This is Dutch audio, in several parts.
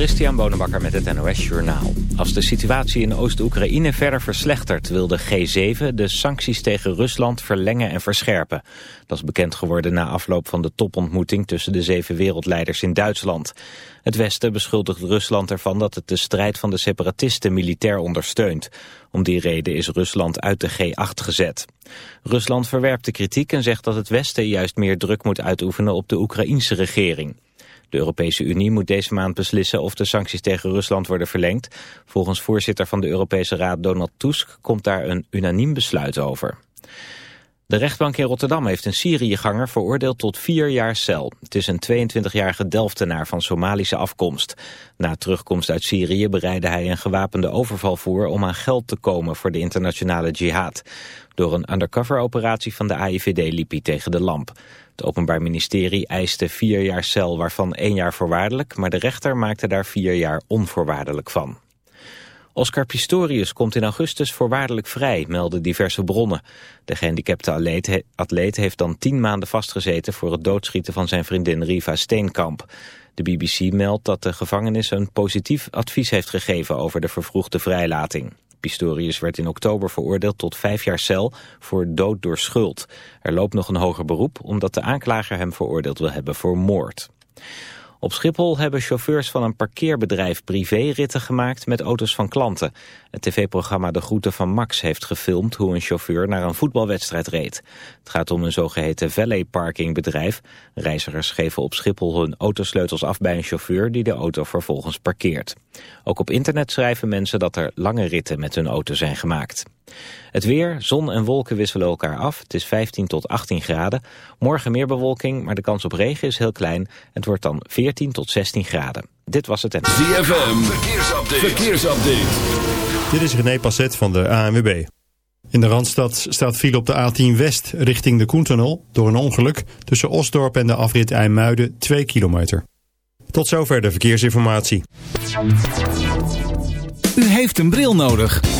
Christian Bonenbakker met het NOS Journaal. Als de situatie in Oost-Oekraïne verder verslechtert... wil de G7 de sancties tegen Rusland verlengen en verscherpen. Dat is bekend geworden na afloop van de topontmoeting... tussen de zeven wereldleiders in Duitsland. Het Westen beschuldigt Rusland ervan dat het de strijd van de separatisten militair ondersteunt. Om die reden is Rusland uit de G8 gezet. Rusland verwerpt de kritiek en zegt dat het Westen juist meer druk moet uitoefenen op de Oekraïense regering. De Europese Unie moet deze maand beslissen of de sancties tegen Rusland worden verlengd. Volgens voorzitter van de Europese Raad Donald Tusk komt daar een unaniem besluit over. De rechtbank in Rotterdam heeft een Syriëganger veroordeeld tot vier jaar cel. Het is een 22-jarige Delftenaar van Somalische afkomst. Na terugkomst uit Syrië bereidde hij een gewapende overval voor... om aan geld te komen voor de internationale jihad. Door een undercover-operatie van de AIVD liep hij tegen de lamp. Het Openbaar Ministerie eiste vier jaar cel, waarvan één jaar voorwaardelijk... maar de rechter maakte daar vier jaar onvoorwaardelijk van. Oscar Pistorius komt in augustus voorwaardelijk vrij, melden diverse bronnen. De gehandicapte atleet, heeft dan tien maanden vastgezeten... voor het doodschieten van zijn vriendin Riva Steenkamp. De BBC meldt dat de gevangenis een positief advies heeft gegeven... over de vervroegde vrijlating. Pistorius werd in oktober veroordeeld tot vijf jaar cel voor dood door schuld. Er loopt nog een hoger beroep omdat de aanklager hem veroordeeld wil hebben voor moord. Op Schiphol hebben chauffeurs van een parkeerbedrijf privéritten gemaakt met auto's van klanten. Het tv-programma De Groeten van Max heeft gefilmd hoe een chauffeur naar een voetbalwedstrijd reed. Het gaat om een zogeheten valet parking bedrijf. Reizigers geven op Schiphol hun autosleutels af bij een chauffeur die de auto vervolgens parkeert. Ook op internet schrijven mensen dat er lange ritten met hun auto zijn gemaakt. Het weer, zon en wolken wisselen elkaar af. Het is 15 tot 18 graden. Morgen meer bewolking, maar de kans op regen is heel klein. Het wordt dan 14 tot 16 graden. Dit was het en... ZFM, verkeersupdate. verkeersupdate. Dit is René Passet van de ANWB. In de Randstad staat file op de A10 West richting de Koentunnel... door een ongeluk tussen Osdorp en de afrit IJmuiden 2 kilometer. Tot zover de verkeersinformatie. U heeft een bril nodig.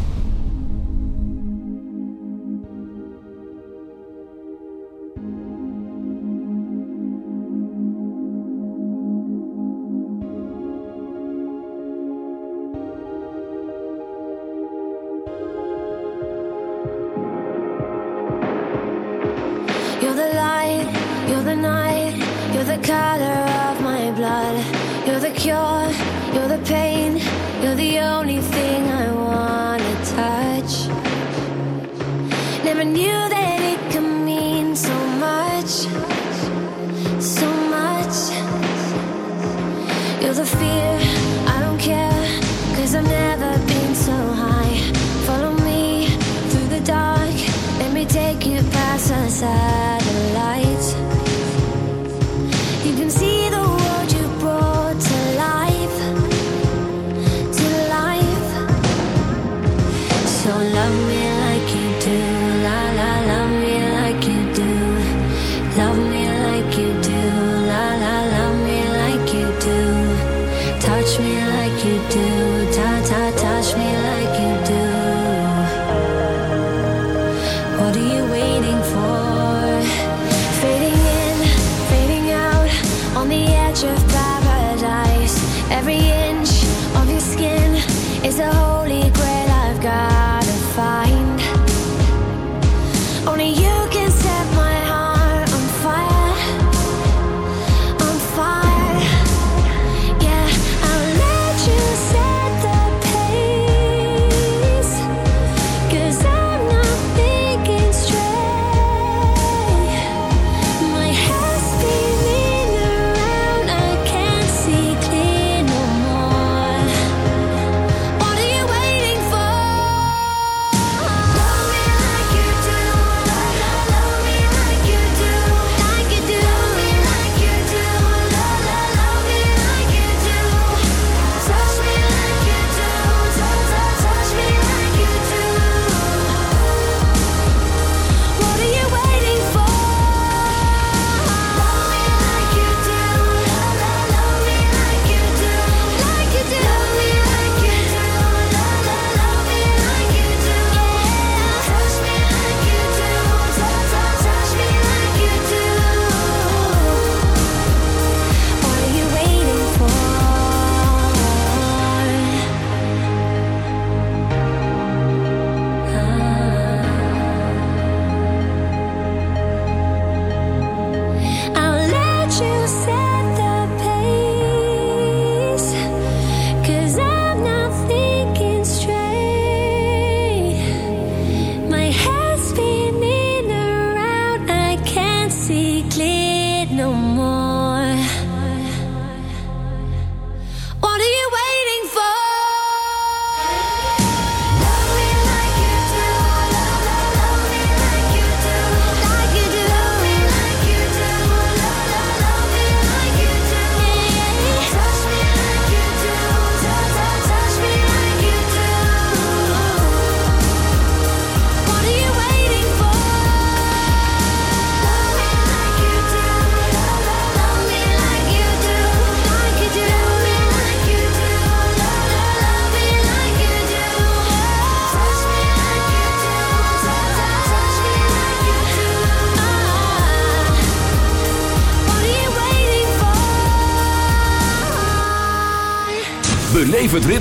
see clear no more.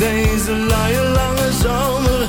Deze luie lange zomer?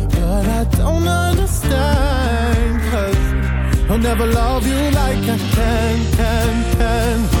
but I don't understand. Cause I'll never love you like I can, can, can.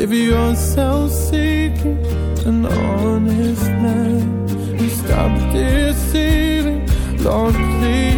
If you're self-seeking, an honest man, and stop deceiving, Lord, please.